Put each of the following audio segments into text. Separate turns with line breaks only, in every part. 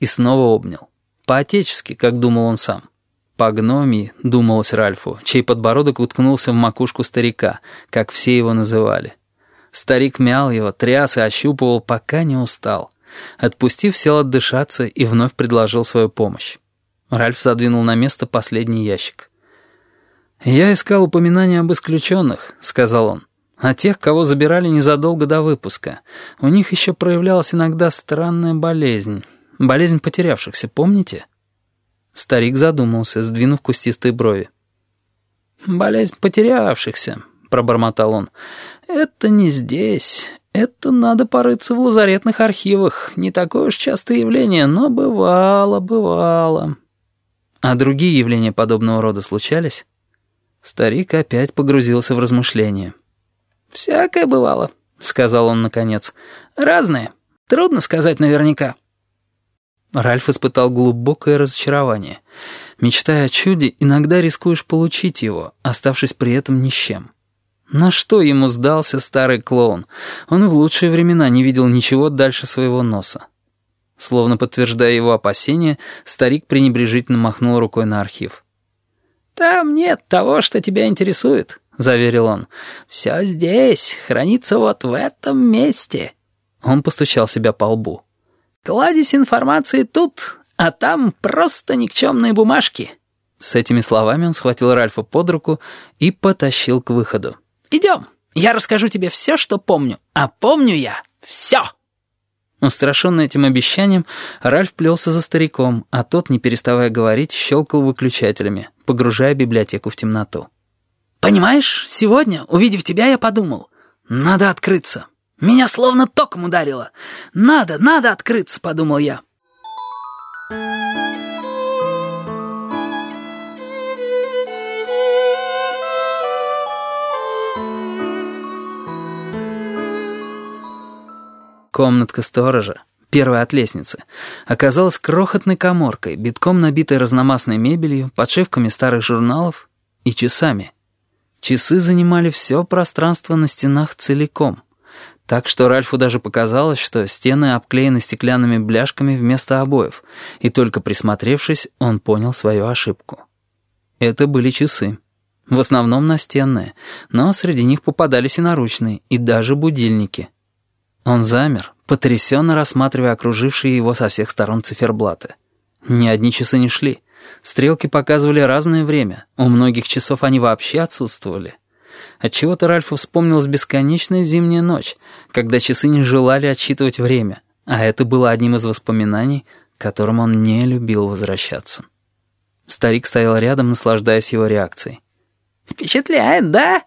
и снова обнял. По-отечески, как думал он сам. По гномии, думалось Ральфу, чей подбородок уткнулся в макушку старика, как все его называли. Старик мял его, тряс и ощупывал, пока не устал. Отпустив, сел отдышаться и вновь предложил свою помощь. Ральф задвинул на место последний ящик. «Я искал упоминания об исключенных», — сказал он. «О тех, кого забирали незадолго до выпуска. У них еще проявлялась иногда странная болезнь. Болезнь потерявшихся, помните?» Старик задумался, сдвинув кустистые брови. «Болезнь потерявшихся», — пробормотал он. «Это не здесь. Это надо порыться в лазаретных архивах. Не такое уж частое явление, но бывало, бывало». «А другие явления подобного рода случались?» Старик опять погрузился в размышления. «Всякое бывало», — сказал он наконец. «Разное. Трудно сказать наверняка». Ральф испытал глубокое разочарование. Мечтая о чуде, иногда рискуешь получить его, оставшись при этом ни с чем. На что ему сдался старый клоун? Он в лучшие времена не видел ничего дальше своего носа. Словно подтверждая его опасения, старик пренебрежительно махнул рукой на архив. «Там нет того, что тебя интересует», — заверил он. «Все здесь, хранится вот в этом месте». Он постучал себя по лбу. «Кладезь информации тут, а там просто никчемные бумажки». С этими словами он схватил Ральфа под руку и потащил к выходу. «Идем, я расскажу тебе все, что помню, а помню я все». Устрашенный этим обещанием, Ральф плелся за стариком, а тот, не переставая говорить, щелкал выключателями, погружая библиотеку в темноту. «Понимаешь, сегодня, увидев тебя, я подумал, надо открыться. Меня словно током ударило. Надо, надо открыться, подумал я». Комнатка сторожа, первая от лестницы, оказалась крохотной коморкой, битком набитой разномастной мебелью, подшивками старых журналов и часами. Часы занимали все пространство на стенах целиком, так что Ральфу даже показалось, что стены обклеены стеклянными бляшками вместо обоев, и только присмотревшись, он понял свою ошибку. Это были часы. В основном настенные, но среди них попадались и наручные, и даже будильники — он замер, потрясенно рассматривая окружившие его со всех сторон циферблаты. Ни одни часы не шли. Стрелки показывали разное время. У многих часов они вообще отсутствовали. Отчего-то Ральфу вспомнилась бесконечная зимняя ночь, когда часы не желали отсчитывать время, а это было одним из воспоминаний, к которым он не любил возвращаться. Старик стоял рядом, наслаждаясь его реакцией. «Впечатляет, да?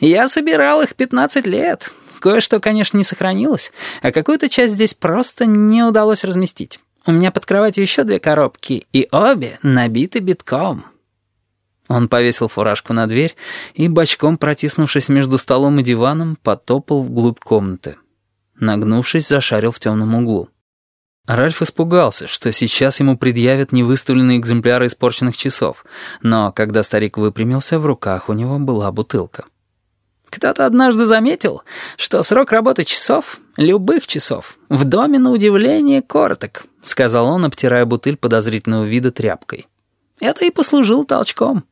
Я собирал их пятнадцать лет. Кое-что, конечно, не сохранилось, а какую-то часть здесь просто не удалось разместить. У меня под кроватью еще две коробки, и обе набиты битком». Он повесил фуражку на дверь и, бочком протиснувшись между столом и диваном, потопал вглубь комнаты. Нагнувшись, зашарил в темном углу. Ральф испугался, что сейчас ему предъявят невыставленные экземпляры испорченных часов, но когда старик выпрямился, в руках у него была бутылка. Кто-то однажды заметил, что срок работы часов, любых часов, в доме на удивление короток, сказал он, обтирая бутыль подозрительного вида тряпкой. Это и послужило толчком.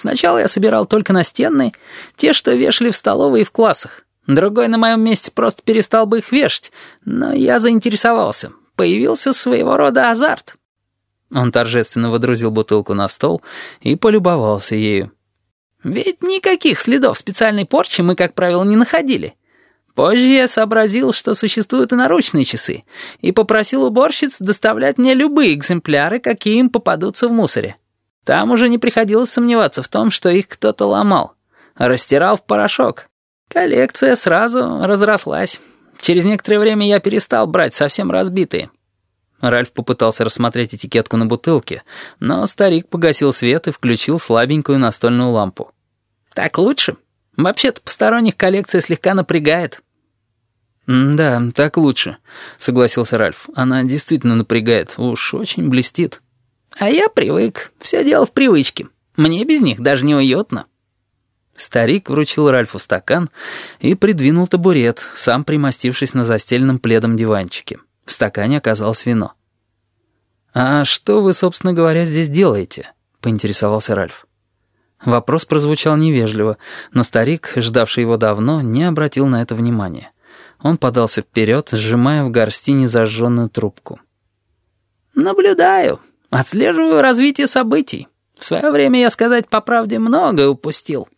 Сначала я собирал только настенные, те, что вешали в столовой и в классах. Другой на моем месте просто перестал бы их вешать, но я заинтересовался. Появился своего рода азарт. Он торжественно водрузил бутылку на стол и полюбовался ею. Ведь никаких следов специальной порчи мы, как правило, не находили. Позже я сообразил, что существуют и наручные часы, и попросил уборщиц доставлять мне любые экземпляры, какие им попадутся в мусоре. Там уже не приходилось сомневаться в том, что их кто-то ломал. Растирал в порошок. Коллекция сразу разрослась. Через некоторое время я перестал брать совсем разбитые. Ральф попытался рассмотреть этикетку на бутылке, но старик погасил свет и включил слабенькую настольную лампу. «Так лучше? Вообще-то посторонних коллекция слегка напрягает». «Да, так лучше», — согласился Ральф. «Она действительно напрягает, уж очень блестит». «А я привык. Все дело в привычке. Мне без них даже неуютно». Старик вручил Ральфу стакан и придвинул табурет, сам примостившись на застеленном пледом диванчике. В стакане оказалось вино. «А что вы, собственно говоря, здесь делаете?» — поинтересовался Ральф. Вопрос прозвучал невежливо, но старик, ждавший его давно, не обратил на это внимания. Он подался вперед, сжимая в горсти незажженную трубку.
«Наблюдаю, отслеживаю развитие событий. В свое время, я сказать по правде, многое упустил».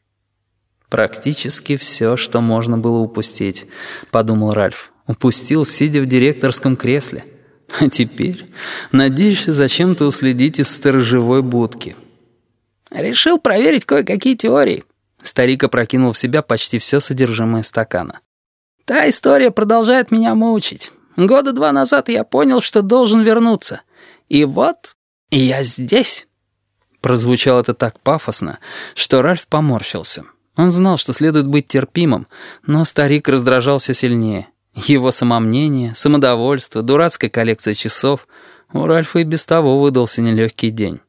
«Практически все, что можно было упустить», — подумал Ральф. «Упустил, сидя в директорском кресле. А теперь надеешься зачем-то уследить из сторожевой будки».
«Решил проверить кое-какие теории».
Старик опрокинул в себя почти все содержимое стакана.
«Та история продолжает меня мучить. Года два назад я понял, что должен вернуться. И вот я здесь».
Прозвучало это так пафосно, что Ральф поморщился. Он знал, что следует быть терпимым, но старик раздражал все сильнее. Его самомнение, самодовольство, дурацкая коллекция часов. У Ральфа и без того выдался нелегкий день.